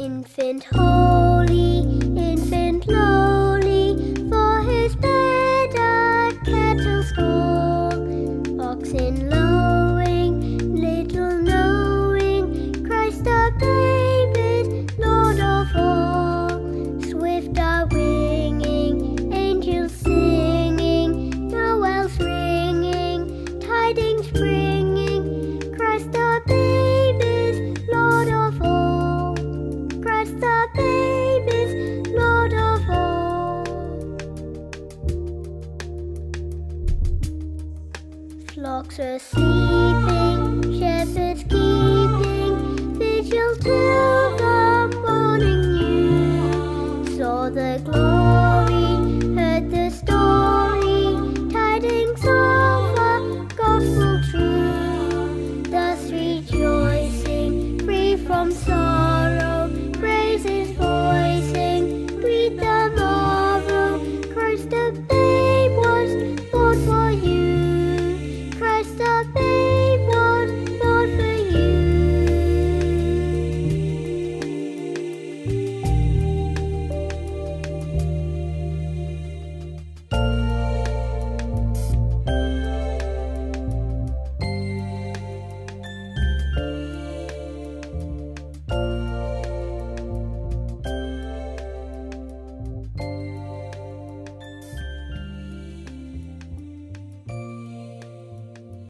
Infant holy, infant lowly, for his bed a kettle stole. Oxen lowing, little knowing, Christ the babe Lord of all. Swift are winging, angels singing, Noel's ringing, tidings bringing, flocks are sleeping, shepherds keeping vigil till the morning new. Saw the glory.